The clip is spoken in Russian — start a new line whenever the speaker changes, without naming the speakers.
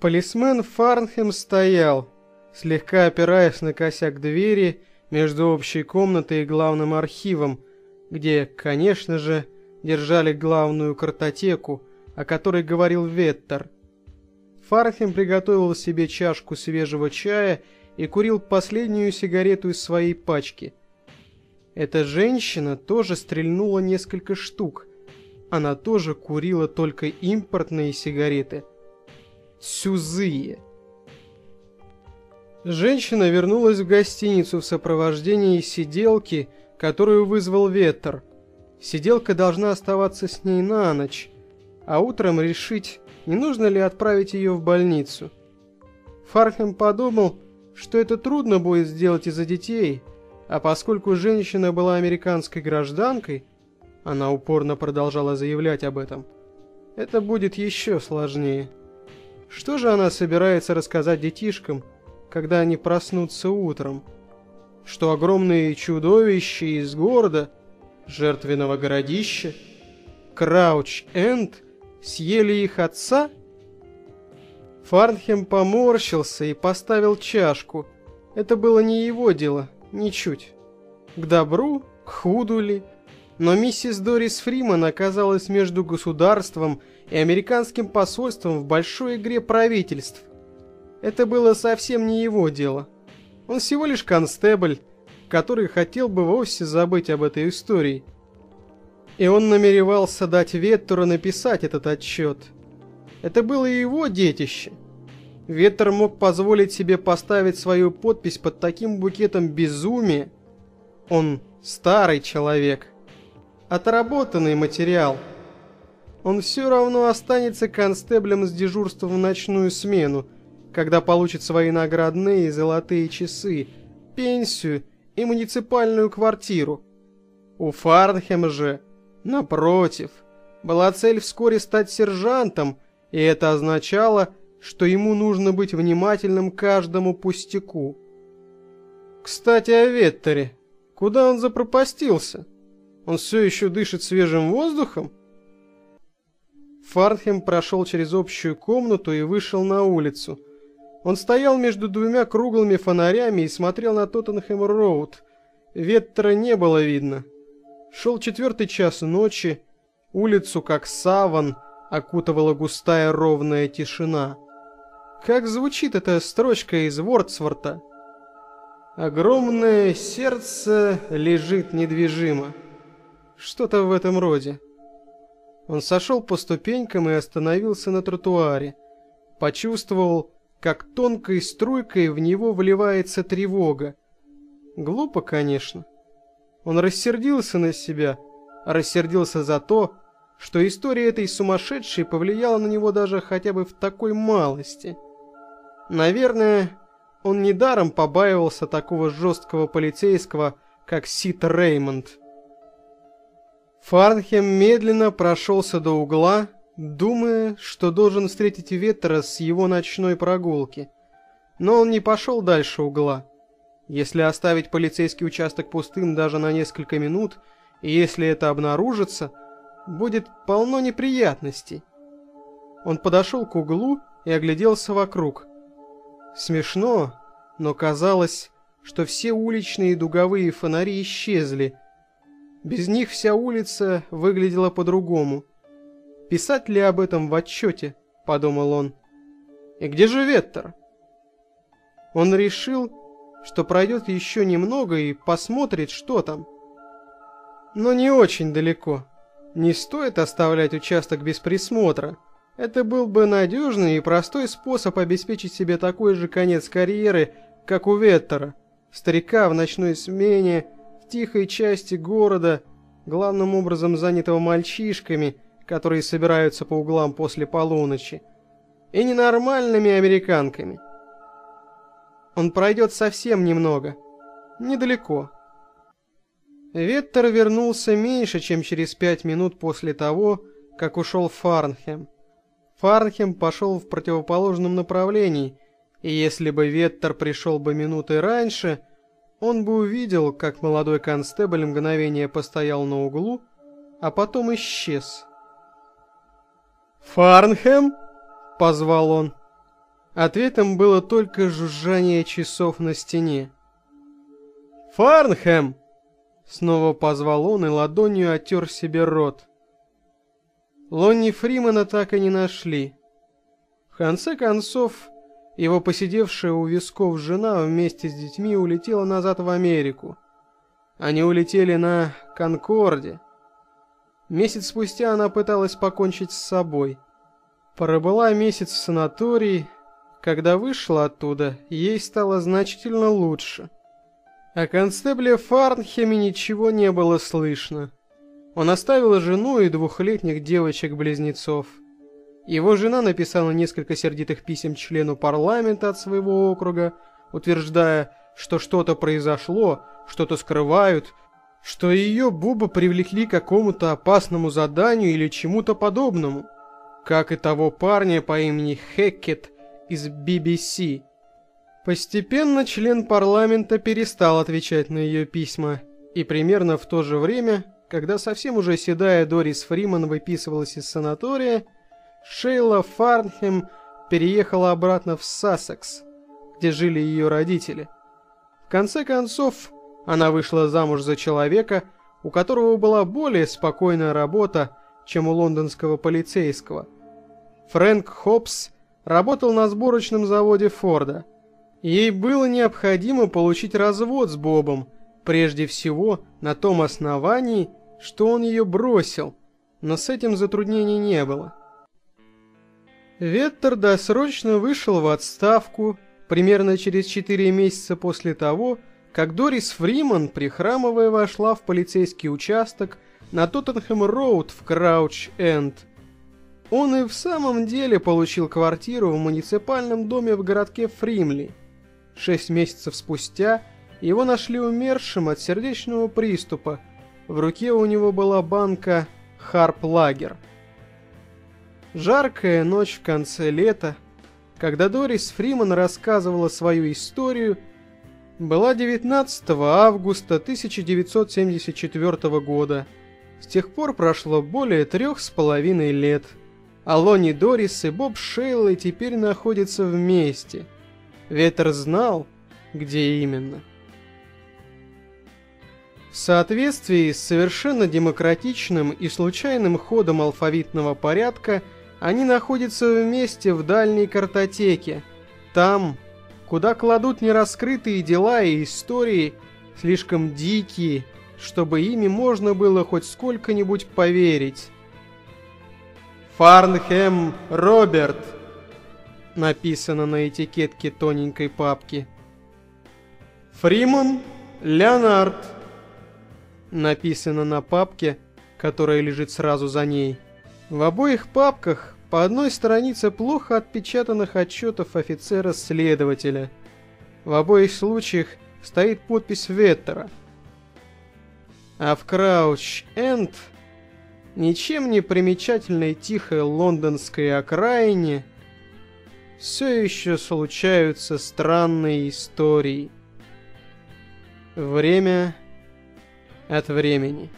Полисмен Фарнхем стоял, слегка опираясь на косяк двери между общей комнатой и главным архивом, где, конечно же, держали главную картотеку, о которой говорил Веттер. Фарнхем приготовил себе чашку свежего чая и курил последнюю сигарету из своей пачки. Эта женщина тоже стрельнула несколько штук. Она тоже курила только импортные сигареты – Сюзые. Женщина вернулась в гостиницу в сопровождении сиделки, которую вызвал ветер. Сиделка должна оставаться с ней на ночь, а утром решить, не нужно ли отправить ее в больницу. Фархем подумал, что это трудно будет сделать из-за детей, а поскольку женщина была американской гражданкой, она упорно продолжала заявлять об этом, это будет еще сложнее. Что же она собирается рассказать детишкам, когда они проснутся утром? Что огромные чудовища из города, жертвенного городища, Крауч-Энд, съели их отца? Фарнхем поморщился и поставил чашку. Это было не его дело, ничуть. К добру, к худу ли? Но миссис Дорис Фриман оказалась между государством и американским посольством в большой игре правительств. Это было совсем не его дело. Он всего лишь констебль, который хотел бы вовсе забыть об этой истории. И он намеревался дать Веттеру написать этот отчет. Это было его детище. Веттер мог позволить себе поставить свою подпись под таким букетом безумия. Он старый человек. Отработанный материал – он все равно останется констеблем с дежурством в ночную смену, когда получит свои наградные золотые часы, пенсию и муниципальную квартиру. У Фарнхема же, напротив, была цель вскоре стать сержантом, и это означало, что ему нужно быть внимательным каждому пустяку. Кстати, о Веттере. Куда он запропастился? Он все еще дышит свежим воздухом? Фарнхем прошел через общую комнату и вышел на улицу. Он стоял между двумя круглыми фонарями и смотрел на Тоттенхэм-Роуд. Ветра не было видно. Шел четвертый час ночи, улицу, как саван, окутывала густая ровная тишина. Как звучит эта строчка из Вордсворта? «Огромное сердце лежит недвижимо». Что-то в этом роде. Он сошел по ступенькам и остановился на тротуаре. Почувствовал, как тонкой струйкой в него вливается тревога. Глупо, конечно. Он рассердился на себя, рассердился за то, что история этой сумасшедшей повлияла на него даже хотя бы в такой малости. Наверное, он недаром побаивался такого жесткого полицейского, как Сит Реймонд. Фарнхем медленно прошелся до угла, думая, что должен встретить Ветра с его ночной прогулки. Но он не пошел дальше угла. Если оставить полицейский участок пустым даже на несколько минут, и если это обнаружится, будет полно неприятностей. Он подошел к углу и огляделся вокруг. Смешно, но казалось, что все уличные дуговые фонари исчезли, без них вся улица выглядела по-другому. «Писать ли об этом в отчете?» – подумал он. «И где же Веттер?» Он решил, что пройдет еще немного и посмотрит, что там. Но не очень далеко. Не стоит оставлять участок без присмотра. Это был бы надежный и простой способ обеспечить себе такой же конец карьеры, как у Веттера, старика в ночной смене, тихой части города, главным образом занятого мальчишками, которые собираются по углам после полуночи, и ненормальными американками. Он пройдет совсем немного, недалеко. Веттер вернулся меньше, чем через пять минут после того, как ушел Фарнхем. Фарнхем пошел в противоположном направлении, и если бы Веттер пришел бы минуты раньше, он бы увидел, как молодой констебль мгновение постоял на углу, а потом исчез. «Фарнхэм?» — позвал он. Ответом было только жужжание часов на стене. «Фарнхэм!» Снова позвал он и ладонью оттер себе рот. Лонни Фримана так и не нашли. В конце концов, его посидевшая у висков жена вместе с детьми улетела назад в Америку. Они улетели на Конкорде. Месяц спустя она пыталась покончить с собой. Пробыла месяц в санатории. Когда вышла оттуда, ей стало значительно лучше. О констебле Фарнхеме ничего не было слышно. Он оставил жену и двухлетних девочек-близнецов. Его жена написала несколько сердитых писем члену парламента от своего округа, утверждая, что что-то произошло, что-то скрывают, что ее Буба привлекли к какому-то опасному заданию или чему-то подобному, как и того парня по имени Хеккет из BBC. Постепенно член парламента перестал отвечать на ее письма, и примерно в то же время когда совсем уже седая Дорис Фриман выписывалась из санатория, Шейла Фарнхем переехала обратно в Сассекс, где жили ее родители. В конце концов, она вышла замуж за человека, у которого была более спокойная работа, чем у лондонского полицейского. Фрэнк Хопс работал на сборочном заводе Форда. Ей было необходимо получить развод с Бобом, прежде всего на том основании, что он ее бросил, но с этим затруднений не было. Веттер досрочно вышел в отставку примерно через 4 месяца после того, как Дорис Фриман, прихрамывая, вошла в полицейский участок на Тоттенхэм-Роуд в Крауч-Энд. Он и в самом деле получил квартиру в муниципальном доме в городке Фримли. Шесть месяцев спустя его нашли умершим от сердечного приступа в руке у него была банка Harp Lager. Жаркая ночь в конце лета, когда Дорис Фриман рассказывала свою историю, была 19 августа 1974 года. С тех пор прошло более трех с половиной лет. А Лонни, Дорис и Боб Шейлы теперь находятся вместе. Ветер знал, где именно. В соответствии с совершенно демократичным и случайным ходом алфавитного порядка, они находятся вместе в дальней картотеке. Там, куда кладут нераскрытые дела и истории, слишком дикие, чтобы ими можно было хоть сколько-нибудь поверить. «Фарнхэм Роберт», написано на этикетке тоненькой папки. «Фриман Леонард», написано на папке, которая лежит сразу за ней. В обоих папках по одной странице плохо отпечатанных отчетов офицера-следователя. В обоих случаях стоит подпись Веттера. А в Крауч-Энд, ничем не примечательной тихой лондонской окраине, все еще случаются странные истории. Время от времени.